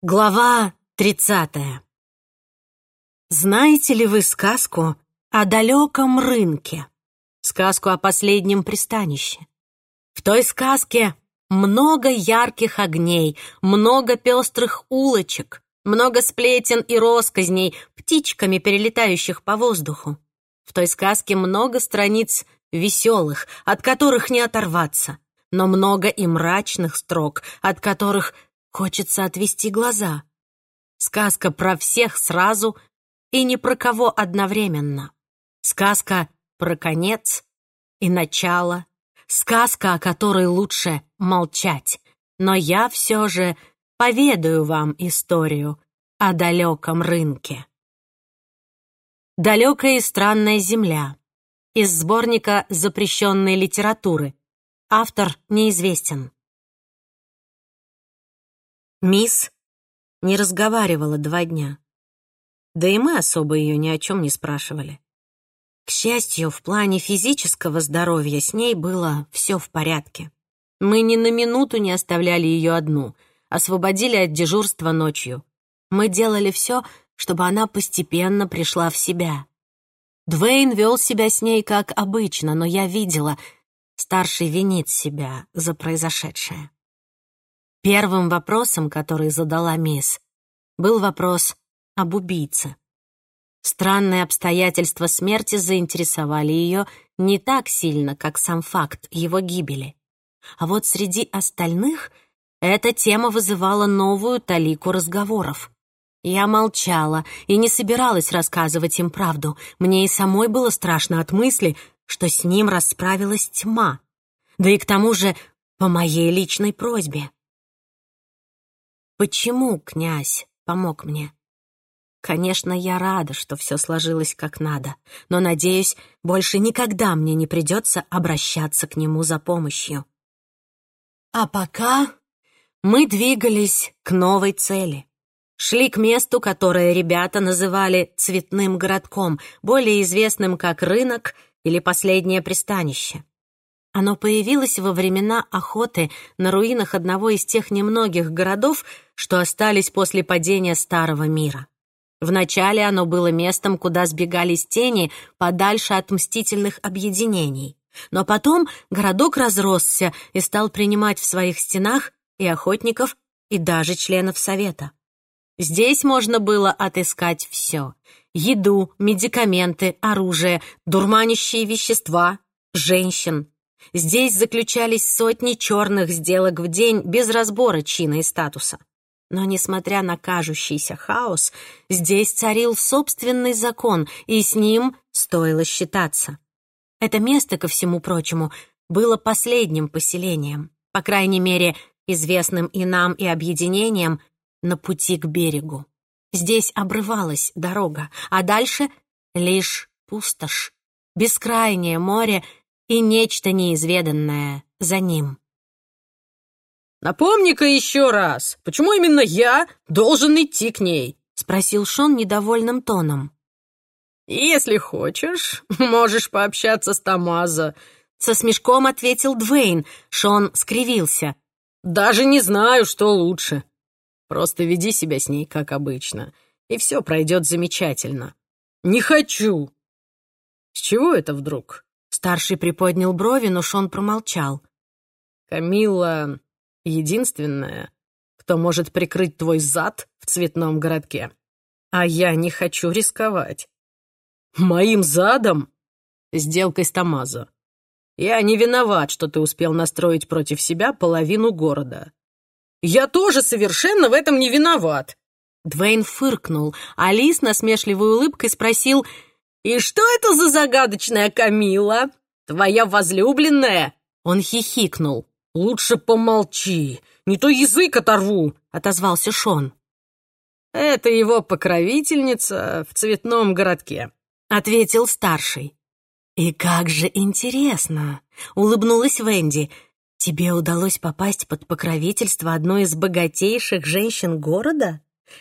Глава тридцатая. Знаете ли вы сказку о далеком рынке? Сказку о последнем пристанище. В той сказке много ярких огней, много пестрых улочек, много сплетен и росказней, птичками перелетающих по воздуху. В той сказке много страниц веселых, от которых не оторваться, но много и мрачных строк, от которых Хочется отвести глаза. Сказка про всех сразу и не про кого одновременно. Сказка про конец и начало. Сказка, о которой лучше молчать. Но я все же поведаю вам историю о далеком рынке. «Далекая и странная земля» из сборника запрещенной литературы. Автор неизвестен. Мисс не разговаривала два дня. Да и мы особо ее ни о чем не спрашивали. К счастью, в плане физического здоровья с ней было все в порядке. Мы ни на минуту не оставляли ее одну, освободили от дежурства ночью. Мы делали все, чтобы она постепенно пришла в себя. Двейн вел себя с ней как обычно, но я видела, старший винит себя за произошедшее. Первым вопросом, который задала мисс, был вопрос об убийце. Странные обстоятельства смерти заинтересовали ее не так сильно, как сам факт его гибели. А вот среди остальных эта тема вызывала новую талику разговоров. Я молчала и не собиралась рассказывать им правду. Мне и самой было страшно от мысли, что с ним расправилась тьма. Да и к тому же по моей личной просьбе. Почему князь помог мне? Конечно, я рада, что все сложилось как надо, но, надеюсь, больше никогда мне не придется обращаться к нему за помощью. А пока мы двигались к новой цели. Шли к месту, которое ребята называли «цветным городком», более известным как рынок или последнее пристанище. Оно появилось во времена охоты на руинах одного из тех немногих городов, что остались после падения Старого мира. Вначале оно было местом, куда сбегались тени подальше от мстительных объединений. Но потом городок разросся и стал принимать в своих стенах и охотников, и даже членов совета. Здесь можно было отыскать все — еду, медикаменты, оружие, дурманящие вещества, женщин, Здесь заключались сотни черных сделок в день без разбора чина и статуса. Но, несмотря на кажущийся хаос, здесь царил собственный закон, и с ним стоило считаться. Это место, ко всему прочему, было последним поселением, по крайней мере, известным и нам, и объединением, на пути к берегу. Здесь обрывалась дорога, а дальше лишь пустошь, бескрайнее море и нечто неизведанное за ним. «Напомни-ка еще раз, почему именно я должен идти к ней?» — спросил Шон недовольным тоном. «Если хочешь, можешь пообщаться с Тамазо», — со смешком ответил Двейн. Шон скривился. «Даже не знаю, что лучше. Просто веди себя с ней, как обычно, и все пройдет замечательно». «Не хочу!» «С чего это вдруг?» Старший приподнял брови, но Шон промолчал. «Камилла единственная, кто может прикрыть твой зад в цветном городке. А я не хочу рисковать. Моим задом? Сделкой с Тамазо. Я не виноват, что ты успел настроить против себя половину города. Я тоже совершенно в этом не виноват. Двейн фыркнул, а Лис насмешливой улыбкой спросил — «И что это за загадочная Камила? Твоя возлюбленная?» Он хихикнул. «Лучше помолчи, не то язык оторву», — отозвался Шон. «Это его покровительница в цветном городке», — ответил старший. «И как же интересно!» — улыбнулась Венди. «Тебе удалось попасть под покровительство одной из богатейших женщин города?»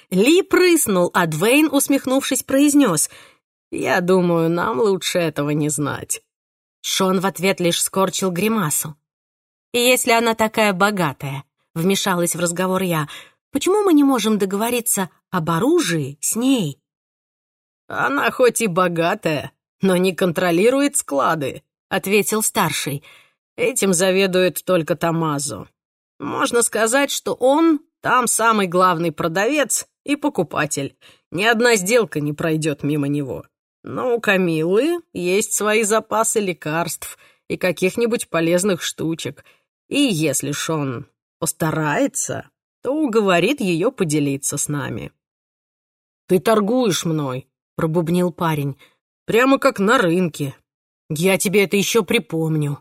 Ли прыснул, а Двейн, усмехнувшись, произнес — «Я думаю, нам лучше этого не знать». Шон в ответ лишь скорчил гримасу. «И если она такая богатая», — вмешалась в разговор я, Почему мы не можем договориться об оружии с ней?» «Она хоть и богатая, но не контролирует склады», — ответил старший. «Этим заведует только Тамазу. Можно сказать, что он там самый главный продавец и покупатель. Ни одна сделка не пройдет мимо него. Но у Камилы есть свои запасы лекарств и каких-нибудь полезных штучек. И если Шон постарается, то уговорит ее поделиться с нами. «Ты торгуешь мной», — пробубнил парень, — «прямо как на рынке. Я тебе это еще припомню».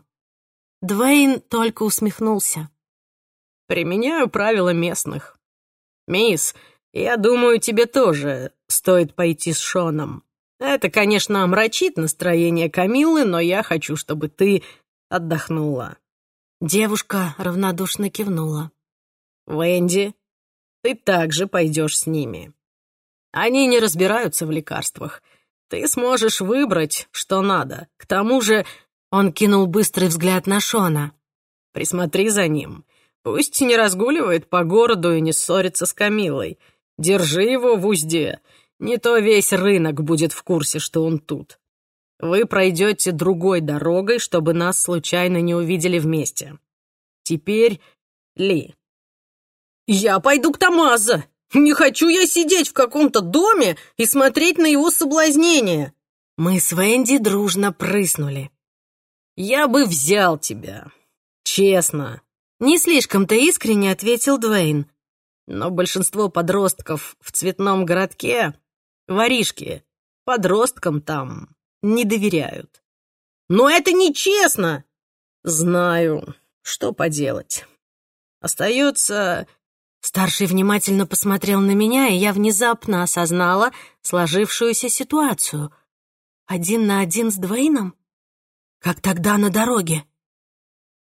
Двейн только усмехнулся. «Применяю правила местных. Мисс, я думаю, тебе тоже стоит пойти с Шоном. Это, конечно, омрачит настроение Камиллы, но я хочу, чтобы ты отдохнула». Девушка равнодушно кивнула. «Венди, ты также пойдешь с ними. Они не разбираются в лекарствах. Ты сможешь выбрать, что надо. К тому же он кинул быстрый взгляд на Шона. Присмотри за ним. Пусть не разгуливает по городу и не ссорится с Камилой. Держи его в узде. Не то весь рынок будет в курсе, что он тут. Вы пройдете другой дорогой, чтобы нас случайно не увидели вместе. Теперь Ли, «Я пойду к Тамаза! Не хочу я сидеть в каком-то доме и смотреть на его соблазнение!» Мы с Венди дружно прыснули. «Я бы взял тебя. Честно». Не слишком-то искренне ответил Двейн. Но большинство подростков в цветном городке — воришки. Подросткам там не доверяют. «Но это нечестно!» «Знаю. Что поделать?» Остается Старший внимательно посмотрел на меня, и я внезапно осознала сложившуюся ситуацию. Один на один с Двейном? Как тогда на дороге?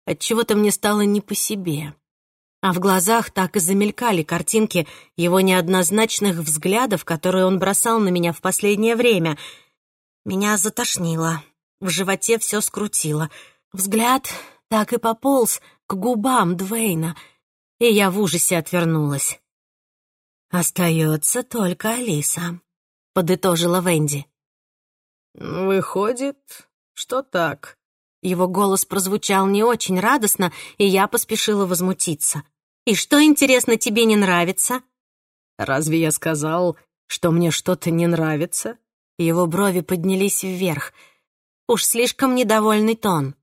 Отчего-то мне стало не по себе. А в глазах так и замелькали картинки его неоднозначных взглядов, которые он бросал на меня в последнее время. Меня затошнило. В животе все скрутило. Взгляд так и пополз к губам Двейна — и я в ужасе отвернулась. «Остается только Алиса», — подытожила Венди. «Выходит, что так». Его голос прозвучал не очень радостно, и я поспешила возмутиться. «И что, интересно, тебе не нравится?» «Разве я сказал, что мне что-то не нравится?» Его брови поднялись вверх. Уж слишком недовольный тон.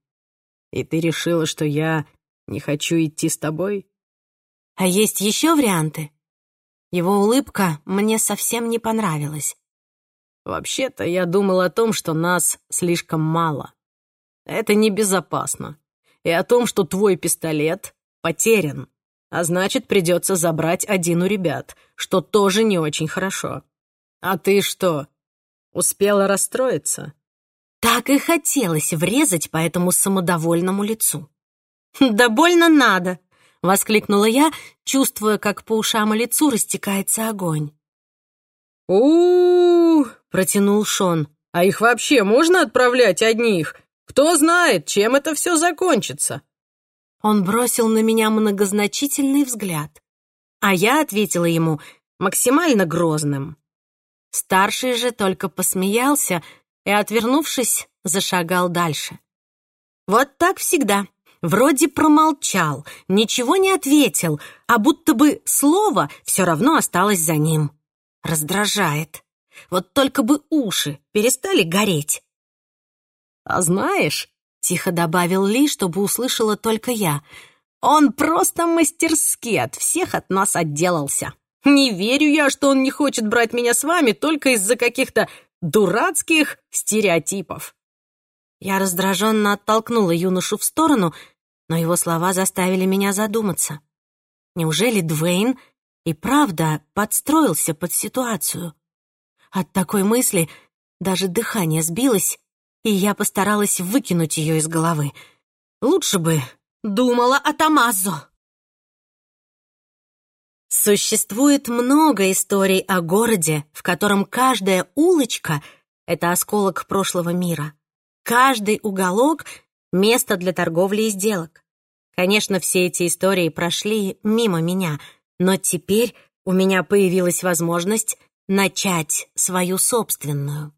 «И ты решила, что я не хочу идти с тобой?» А есть еще варианты? Его улыбка мне совсем не понравилась. Вообще-то я думал о том, что нас слишком мало. Это небезопасно. И о том, что твой пистолет потерян. А значит, придется забрать один у ребят, что тоже не очень хорошо. А ты что, успела расстроиться? Так и хотелось врезать по этому самодовольному лицу. «Да больно надо!» — воскликнула я, чувствуя, как по ушам и лицу растекается огонь. у, -у, -у протянул Шон. «А их вообще можно отправлять одних? Кто знает, чем это все закончится?» Он бросил на меня многозначительный взгляд, а я ответила ему максимально грозным. Старший же только посмеялся и, отвернувшись, зашагал дальше. Вот так всегда. Вроде промолчал, ничего не ответил, а будто бы слово все равно осталось за ним. Раздражает. Вот только бы уши перестали гореть. «А знаешь», — тихо добавил Ли, чтобы услышала только я, «он просто мастерски от всех от нас отделался. Не верю я, что он не хочет брать меня с вами только из-за каких-то дурацких стереотипов». Я раздраженно оттолкнула юношу в сторону, но его слова заставили меня задуматься. Неужели Двейн и правда подстроился под ситуацию? От такой мысли даже дыхание сбилось, и я постаралась выкинуть ее из головы. Лучше бы думала о Тамазо. Существует много историй о городе, в котором каждая улочка — это осколок прошлого мира. Каждый уголок — место для торговли и сделок. Конечно, все эти истории прошли мимо меня, Но теперь у меня появилась возможность начать свою собственную.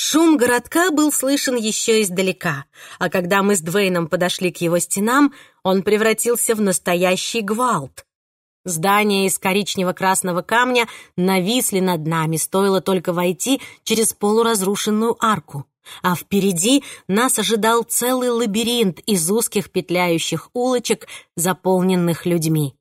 Шум городка был слышен еще издалека, а когда мы с Двейном подошли к его стенам, он превратился в настоящий гвалт. Здания из коричнево-красного камня нависли над нами, стоило только войти через полуразрушенную арку. А впереди нас ожидал целый лабиринт из узких петляющих улочек, заполненных людьми.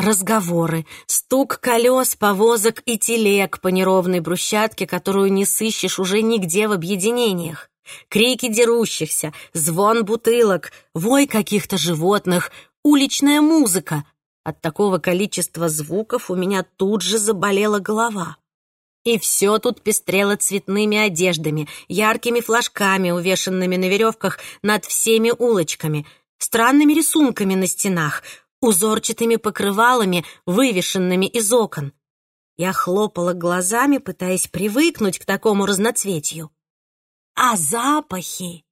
Разговоры, стук колес, повозок и телег по неровной брусчатке, которую не сыщешь уже нигде в объединениях. Крики дерущихся, звон бутылок, вой каких-то животных, уличная музыка. От такого количества звуков у меня тут же заболела голова. И все тут пестрело цветными одеждами, яркими флажками, увешанными на веревках над всеми улочками, странными рисунками на стенах, узорчатыми покрывалами, вывешенными из окон. Я хлопала глазами, пытаясь привыкнуть к такому разноцветью. А запахи!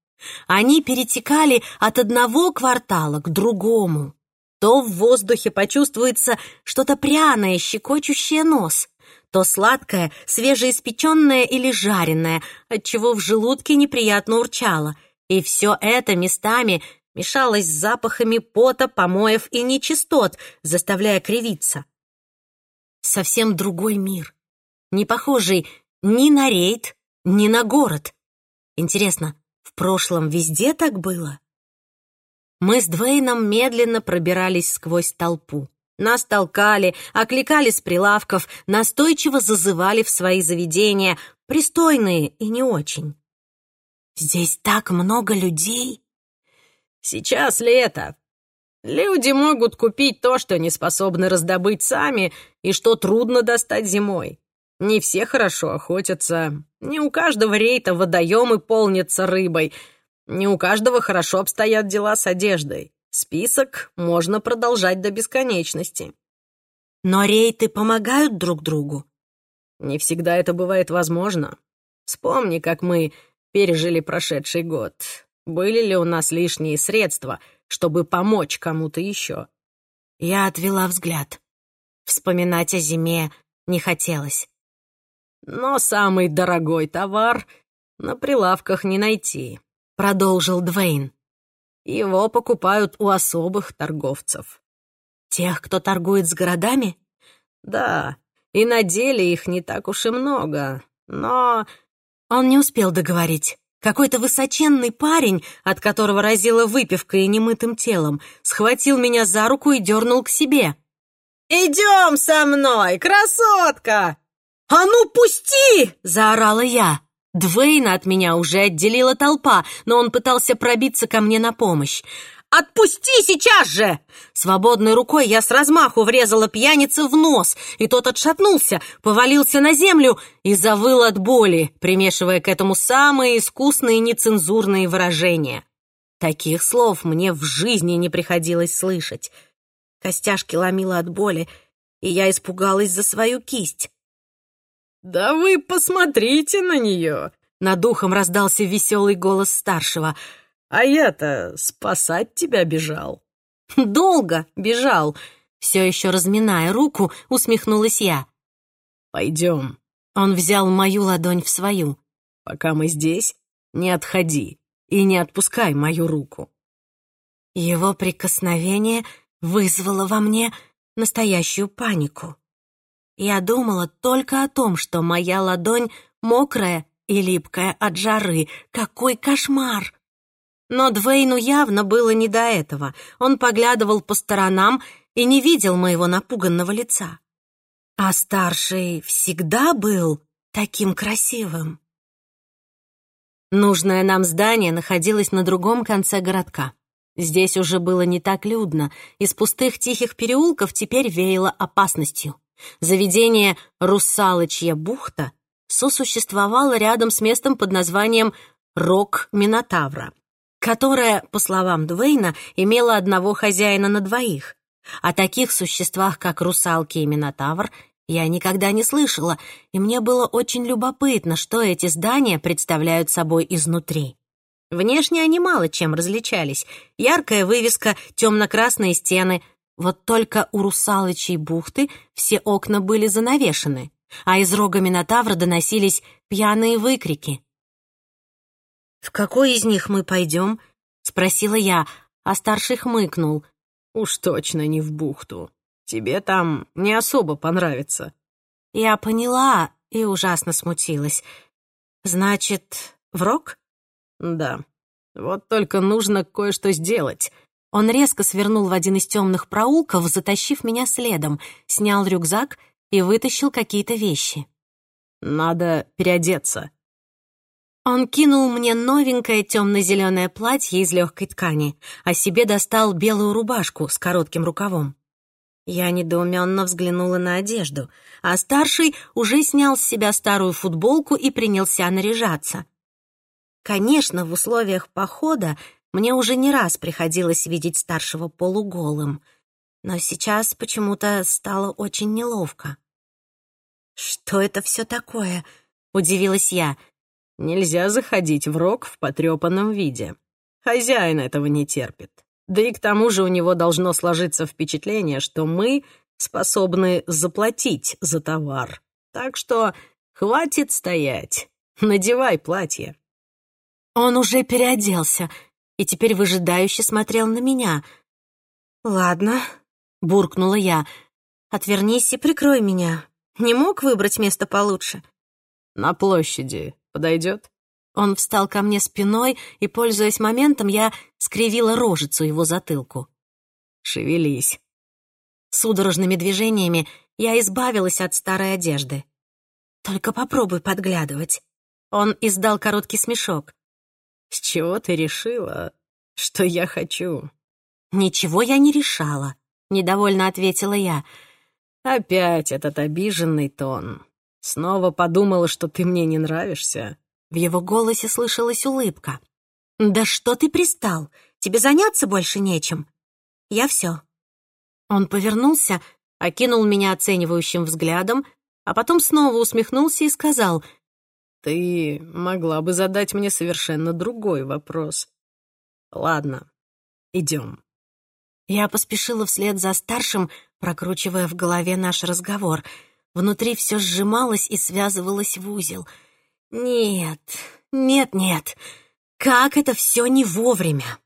Они перетекали от одного квартала к другому. То в воздухе почувствуется что-то пряное, щекочущее нос, то сладкое, свежеиспеченное или жареное, отчего в желудке неприятно урчало. И все это местами мешалось с запахами пота, помоев и нечистот, заставляя кривиться. Совсем другой мир, не похожий ни на рейд, ни на город. Интересно, в прошлом везде так было? Мы с Двейном медленно пробирались сквозь толпу. Нас толкали, окликали с прилавков, настойчиво зазывали в свои заведения, пристойные и не очень. «Здесь так много людей!» Сейчас лето. Люди могут купить то, что не способны раздобыть сами и что трудно достать зимой. Не все хорошо охотятся, не у каждого рейта водоемы полнятся рыбой, не у каждого хорошо обстоят дела с одеждой. Список можно продолжать до бесконечности. Но рейты помогают друг другу. Не всегда это бывает возможно. Вспомни, как мы пережили прошедший год были ли у нас лишние средства, чтобы помочь кому-то еще. Я отвела взгляд. Вспоминать о зиме не хотелось. Но самый дорогой товар на прилавках не найти, продолжил Двейн. Его покупают у особых торговцев. Тех, кто торгует с городами? Да, и на деле их не так уж и много, но... Он не успел договорить. Какой-то высоченный парень, от которого разило выпивкой и немытым телом, схватил меня за руку и дернул к себе. «Идем со мной, красотка!» «А ну, пусти!» — заорала я. Двейна от меня уже отделила толпа, но он пытался пробиться ко мне на помощь. «Отпусти сейчас же!» Свободной рукой я с размаху врезала пьянице в нос, и тот отшатнулся, повалился на землю и завыл от боли, примешивая к этому самые искусные нецензурные выражения. Таких слов мне в жизни не приходилось слышать. Костяшки ломило от боли, и я испугалась за свою кисть. «Да вы посмотрите на нее!» Над ухом раздался веселый голос старшего — а я-то спасать тебя бежал. Долго бежал. Все еще разминая руку, усмехнулась я. Пойдем. Он взял мою ладонь в свою. Пока мы здесь, не отходи и не отпускай мою руку. Его прикосновение вызвало во мне настоящую панику. Я думала только о том, что моя ладонь мокрая и липкая от жары. Какой кошмар! Но Двейну явно было не до этого. Он поглядывал по сторонам и не видел моего напуганного лица. А старший всегда был таким красивым. Нужное нам здание находилось на другом конце городка. Здесь уже было не так людно, из пустых тихих переулков теперь веяло опасностью. Заведение «Русалочья бухта» сосуществовало рядом с местом под названием «Рок Минотавра» которая, по словам Дуэйна, имела одного хозяина на двоих. О таких существах, как русалки и минотавр, я никогда не слышала, и мне было очень любопытно, что эти здания представляют собой изнутри. Внешне они мало чем различались. Яркая вывеска, темно-красные стены, Вот только у русалочей бухты все окна были занавешены, а из рога Минотавра доносились пьяные выкрики. «В какой из них мы пойдем?» — спросила я, а старший хмыкнул. «Уж точно не в бухту. Тебе там не особо понравится». Я поняла и ужасно смутилась. «Значит, в рог?» «Да. Вот только нужно кое-что сделать». Он резко свернул в один из темных проулков, затащив меня следом, снял рюкзак и вытащил какие-то вещи. «Надо переодеться». Он кинул мне новенькое темно-зеленое платье из легкой ткани, а себе достал белую рубашку с коротким рукавом. Я недоуменно взглянула на одежду, а старший уже снял с себя старую футболку и принялся наряжаться. Конечно, в условиях похода мне уже не раз приходилось видеть старшего полуголым, но сейчас почему-то стало очень неловко. «Что это все такое?» — удивилась я. «Нельзя заходить в рог в потрепанном виде. Хозяин этого не терпит. Да и к тому же у него должно сложиться впечатление, что мы способны заплатить за товар. Так что хватит стоять. Надевай платье. Он уже переоделся и теперь выжидающе смотрел на меня. «Ладно», — буркнула я, — «отвернись и прикрой меня. Не мог выбрать место получше?» «На площади подойдет?» Он встал ко мне спиной, и, пользуясь моментом, я скривила рожицу его затылку. «Шевелись». Судорожными движениями я избавилась от старой одежды. «Только попробуй подглядывать». Он издал короткий смешок. «С чего ты решила, что я хочу?» «Ничего я не решала», — недовольно ответила я. «Опять этот обиженный тон. Снова подумала, что ты мне не нравишься. В его голосе слышалась улыбка. «Да что ты пристал? Тебе заняться больше нечем. Я все». Он повернулся, окинул меня оценивающим взглядом, а потом снова усмехнулся и сказал, «Ты могла бы задать мне совершенно другой вопрос. Ладно, идем». Я поспешила вслед за старшим, прокручивая в голове наш разговор. Внутри все сжималось и связывалось в узел — нет, нет, нет. Как это все не вовремя.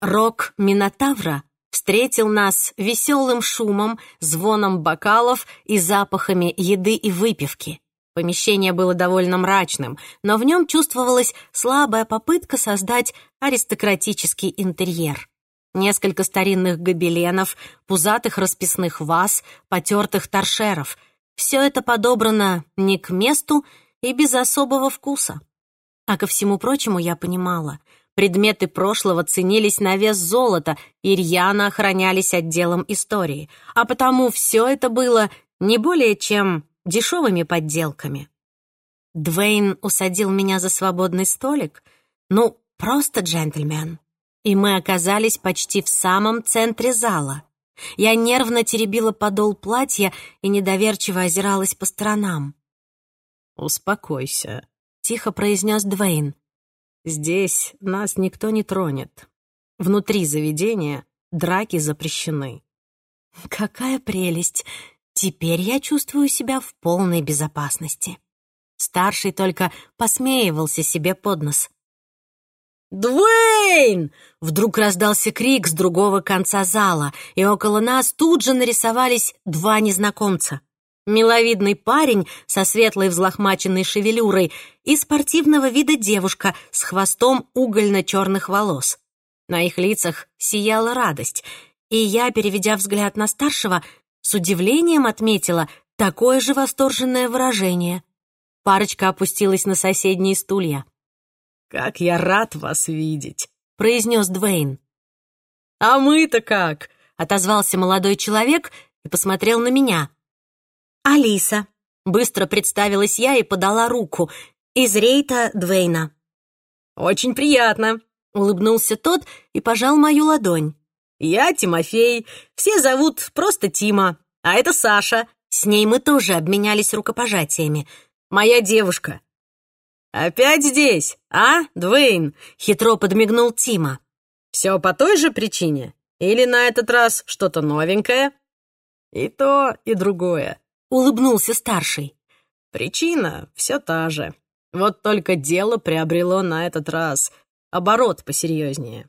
Рок Минотавра встретил нас веселым шумом, звоном бокалов и запахами еды и выпивки. Помещение было довольно мрачным, но в нем чувствовалась слабая попытка создать аристократический интерьер. Несколько старинных гобеленов, пузатых расписных ваз, потертых торшеров — все это подобрано не к месту и без особого вкуса. А ко всему прочему я понимала, предметы прошлого ценились на вес золота и рьяно охранялись отделом истории, а потому все это было не более чем дешевыми подделками. Двейн усадил меня за свободный столик, ну, просто джентльмен, и мы оказались почти в самом центре зала. Я нервно теребила подол платья и недоверчиво озиралась по сторонам. «Успокойся», — тихо произнес Двейн. «Здесь нас никто не тронет. Внутри заведения драки запрещены». «Какая прелесть! Теперь я чувствую себя в полной безопасности». Старший только посмеивался себе под нос. «Дуэйн!» Вдруг раздался крик с другого конца зала, и около нас тут же нарисовались два незнакомца. Миловидный парень со светлой взлохмаченной шевелюрой и спортивного вида девушка с хвостом угольно-черных волос. На их лицах сияла радость, и я, переведя взгляд на старшего, с удивлением отметила такое же восторженное выражение. Парочка опустилась на соседние стулья. «Как я рад вас видеть!» — произнес Двейн. «А мы-то как?» — отозвался молодой человек и посмотрел на меня. «Алиса», — быстро представилась я и подала руку, из рейта Двейна. «Очень приятно», — улыбнулся тот и пожал мою ладонь. «Я Тимофей, все зовут просто Тима, а это Саша». С ней мы тоже обменялись рукопожатиями. «Моя девушка, «Опять здесь, а, Двейн?» — хитро подмигнул Тима. «Все по той же причине? Или на этот раз что-то новенькое?» «И то, и другое», — улыбнулся старший. «Причина все та же. Вот только дело приобрело на этот раз оборот посерьезнее».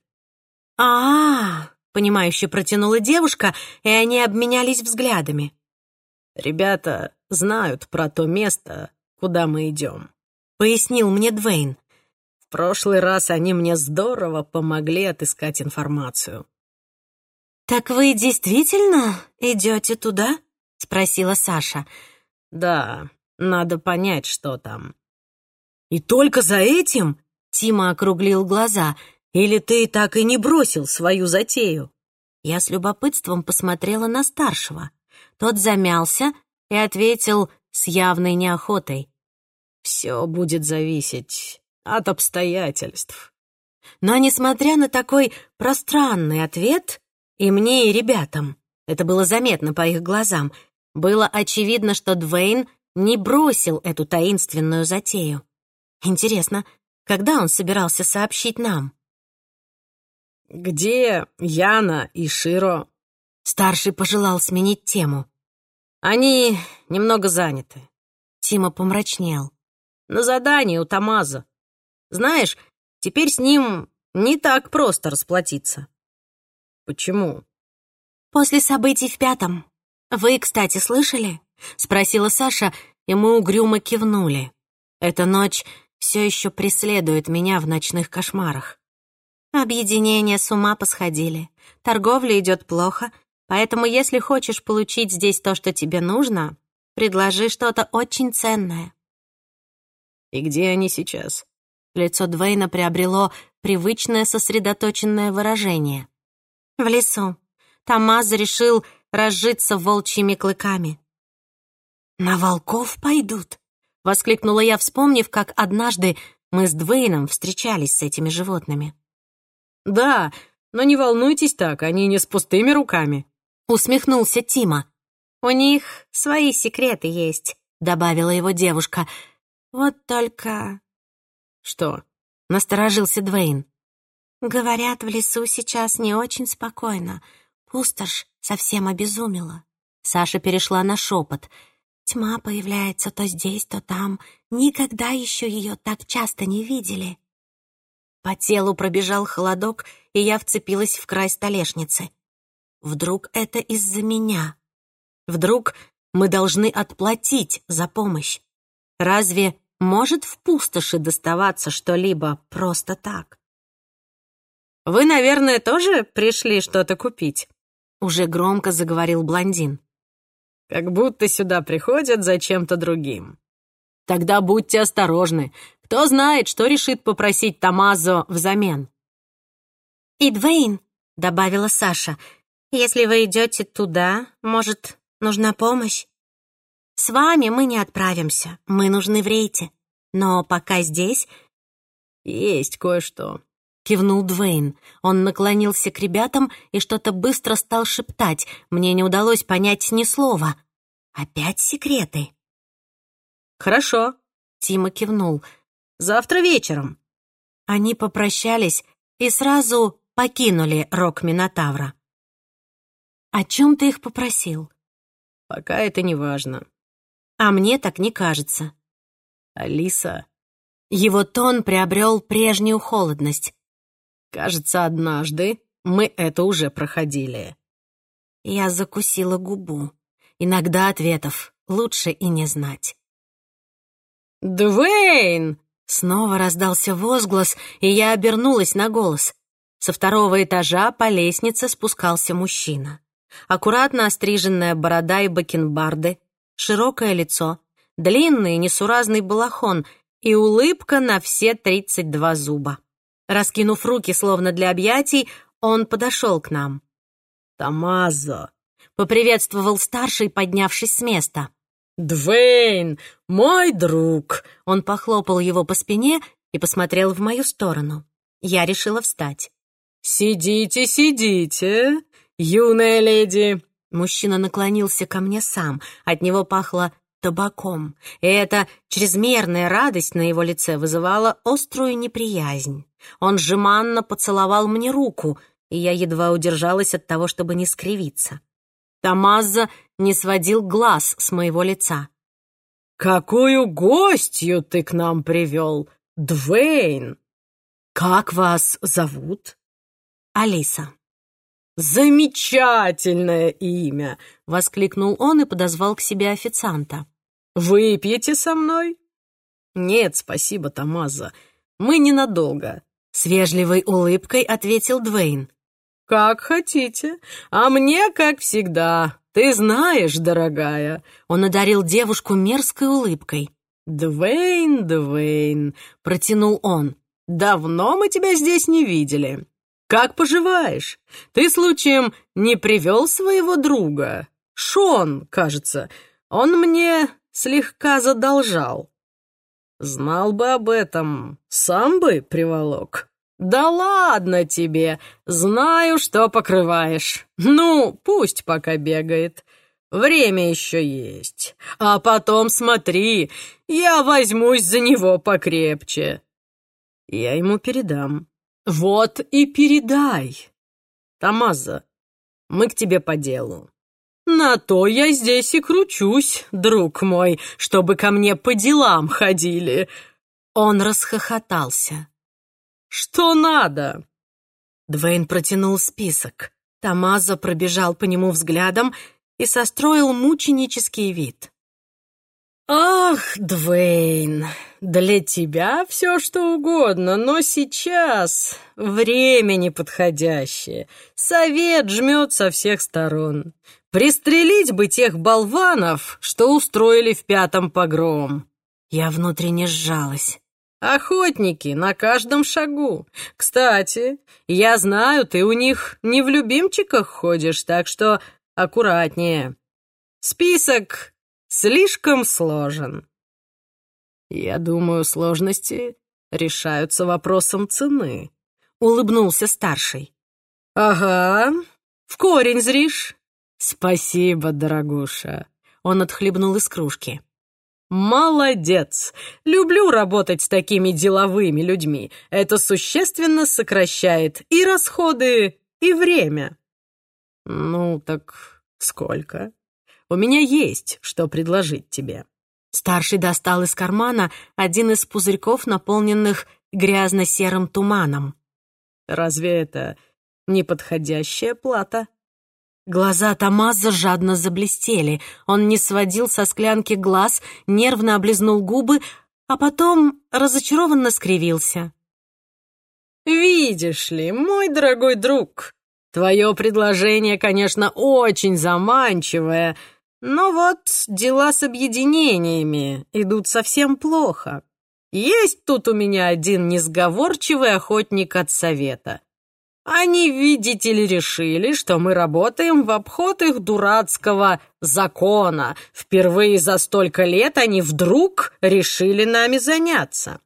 «А-а-а!» — понимающе протянула девушка, и они обменялись взглядами. «Ребята знают про то место, куда мы идем», — пояснил мне Двейн. «В прошлый раз они мне здорово помогли отыскать информацию». «Так вы действительно идете туда?» — спросила Саша. «Да, надо понять, что там». «И только за этим?» — Тима округлил глаза. «Или ты так и не бросил свою затею?» Я с любопытством посмотрела на старшего. Тот замялся и ответил с явной неохотой. «Все будет зависеть от обстоятельств». Но, несмотря на такой пространный ответ, и мне, и ребятам, это было заметно по их глазам, было очевидно, что Двейн не бросил эту таинственную затею. Интересно, когда он собирался сообщить нам? «Где Яна и Широ?» Старший пожелал сменить тему. «Они немного заняты». Тима помрачнел. «На задании у Тамаза. Знаешь, теперь с ним не так просто расплатиться». «Почему?» «После событий в пятом. Вы, кстати, слышали?» — спросила Саша, и мы угрюмо кивнули. Эта ночь все еще преследует меня в ночных кошмарах. Объединения с ума посходили. Торговля идет плохо, Поэтому, если хочешь получить здесь то, что тебе нужно, предложи что-то очень ценное». «И где они сейчас?» Лицо Двейна приобрело привычное сосредоточенное выражение. «В лесу. Тамаз решил разжиться волчьими клыками». «На волков пойдут?» — воскликнула я, вспомнив, как однажды мы с Двейном встречались с этими животными. «Да, но не волнуйтесь так, они не с пустыми руками», — усмехнулся Тима. «У них свои секреты есть», — добавила его девушка. «Вот только...» «Что?» — насторожился Двейн. «Говорят, в лесу сейчас не очень спокойно. Пустошь совсем обезумела». Саша перешла на шепот. «Тьма появляется то здесь, то там. Никогда еще ее так часто не видели». По телу пробежал холодок, и я вцепилась в край столешницы. Вдруг это из-за меня? Вдруг мы должны отплатить за помощь? Разве может в пустоши доставаться что-либо просто так? «Вы, наверное, тоже пришли что-то купить?» Уже громко заговорил блондин. «Как будто сюда приходят за чем-то другим. Тогда будьте осторожны. Кто знает, что решит попросить Тамазо взамен?» «И Двейн», — добавила Саша, — если вы идете туда, может, нужна помощь? С вами мы не отправимся, мы нужны в рейте. Но пока здесь... Есть кое-что. Кивнул Двейн. Он наклонился к ребятам и что-то быстро стал шептать. Мне не удалось понять ни слова. Опять секреты. Хорошо. Тима кивнул. Завтра вечером. Они попрощались и сразу покинули рок Минотавра. «О чем ты их попросил?» «Пока это не важно». «А мне так не кажется». «Алиса...» Его тон приобрел прежнюю холодность. «Кажется, однажды мы это уже проходили». Я закусила губу. Иногда ответов лучше и не знать. «Дуэйн!» Снова раздался возглас, и я обернулась на голос. Со второго этажа по лестнице спускался мужчина аккуратно остриженная борода и бакенбарды, широкое лицо, длинный несуразный балахон и улыбка на все тридцать два зуба. Раскинув руки, словно для объятий, он подошел к нам. «Томазо!» — поприветствовал старший, поднявшись с места. «Двейн, мой друг!» Он похлопал его по спине и посмотрел в мою сторону. Я решила встать. «Сидите, сидите!» «Юная леди!» Мужчина наклонился ко мне сам. От него пахло табаком. И эта чрезмерная радость на его лице вызывала острую неприязнь. Он жеманно поцеловал мне руку. и я едва удержалась от того, чтобы не скривиться. Томазо не сводил глаз с моего лица. «Какую гостью ты к нам привел, Двейн?» «Как вас зовут?» «Алиса». «Замечательное имя!» — воскликнул он и подозвал к себе официанта. «Выпьете со мной?» «Нет, спасибо, Тамаза. Мы ненадолго», — с вежливой улыбкой ответил Двейн. «Как хотите. А мне, как всегда. Ты знаешь, дорогая». Он одарил девушку мерзкой улыбкой. «Двейн, Двейн», — протянул он. «Давно мы тебя здесь не видели. Как поживаешь? Ты, случаем, не привел своего друга? Шон, кажется. Он мне слегка задолжал». «Знал бы об этом, сам бы приволок». «Да ладно тебе! Знаю, что покрываешь. Ну, пусть пока бегает. Время еще есть. А потом смотри, я возьмусь за него покрепче». Я ему передам. «Вот и передай. Тамаза, мы к тебе по делу. На то я здесь и кручусь, друг мой, чтобы ко мне по делам ходили». Он расхохотался. «Что надо?» Двейн протянул список. Тамаза пробежал по нему взглядом и состроил мученический вид. «Ах, Двейн, для тебя все что угодно, но сейчас время неподходящее. Совет жмет со всех сторон. Пристрелить бы тех болванов, что устроили в пятом погром». Я внутренне сжалась. Охотники на каждом шагу. Кстати, я знаю, ты у них не в любимчиках ходишь, так что аккуратнее. Список слишком сложен. Я думаю, сложности решаются вопросом цены. Улыбнулся старший. Ага, в корень зришь. Спасибо, дорогуша. Он отхлебнул из кружки. «Молодец! Люблю работать с такими деловыми людьми. Это существенно сокращает и расходы, и время». «Ну, так сколько? У меня есть, что предложить тебе». Старший достал из кармана один из пузырьков, наполненных грязно-серым туманом. «Разве это неподходящая плата?» Глаза Томаза жадно заблестели. Он не сводил со склянки глаз, нервно облизнул губы, а потом разочарованно скривился. «Видишь ли, мой дорогой друг, твое предложение, конечно, очень заманчивое, но вот дела с объединениями идут совсем плохо. Есть тут у меня один несговорчивый охотник от совета. Они, видите ли, решили, что мы работаем в обход их дурацкого закона. Впервые за столько лет они вдруг решили нами заняться.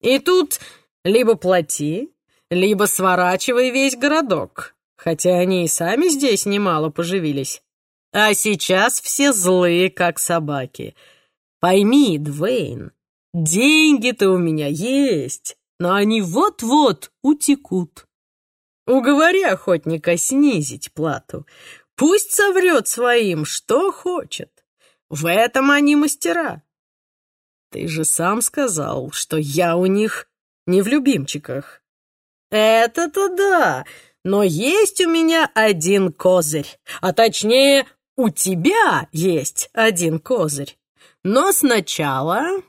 И тут либо плати, либо сворачивай весь городок. Хотя они и сами здесь немало поживились. А сейчас все злые, как собаки. Пойми, Двейн, деньги-то у меня есть, но они вот-вот утекут. Уговори охотника снизить плату. Пусть соврет своим, что хочет. В этом они мастера. Ты же сам сказал, что я у них не в любимчиках. Это-то да, но есть у меня один козырь, а точнее, у тебя есть один козырь. Но сначала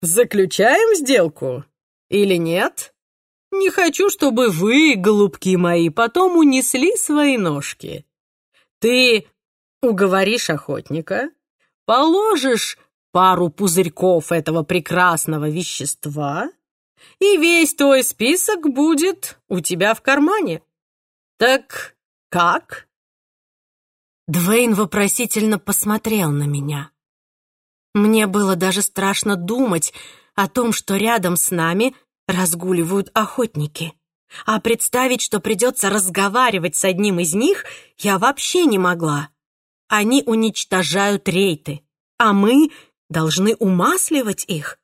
заключаем сделку или нет? Не хочу, чтобы вы, голубки мои, потом унесли свои ножки. Ты уговоришь охотника, положишь пару пузырьков этого прекрасного вещества, и весь твой список будет у тебя в кармане. Так как? Двейн вопросительно посмотрел на меня. Мне было даже страшно думать о том, что рядом с нами разгуливают охотники. А представить, что придется разговаривать с одним из них, я вообще не могла. Они уничтожают рейты, а мы должны умасливать их.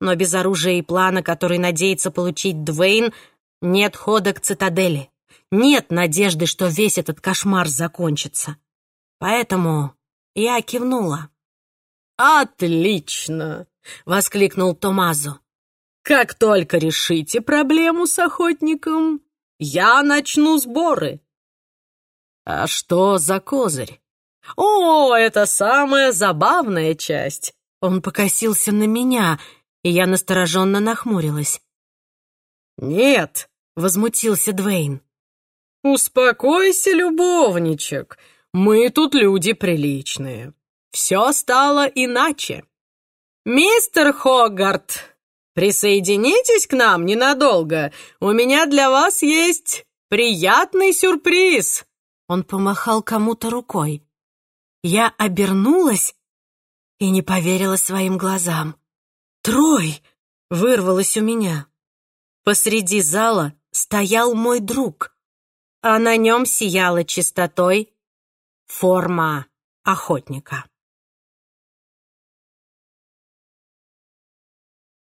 Но без оружия и плана, который надеется получить Двейн, нет хода к цитадели. Нет надежды, что весь этот кошмар закончится. Поэтому я кивнула. «Отлично!» — воскликнул Томазо. «Как только решите проблему с охотником, я начну сборы». «А что за козырь?» «О, это самая забавная часть!» Он покосился на меня, и я настороженно нахмурилась. «Нет!» — возмутился Двейн. «Успокойся, любовничек, мы тут люди приличные. Все стало иначе. Мистер Хогарт, присоединитесь к нам ненадолго. У меня для вас есть приятный сюрприз». Он помахал кому-то рукой. Я обернулась и не поверила своим глазам. «Трой!» — вырвалось у меня. Посреди зала стоял мой друг, а на нем сияла чистотой форма охотника.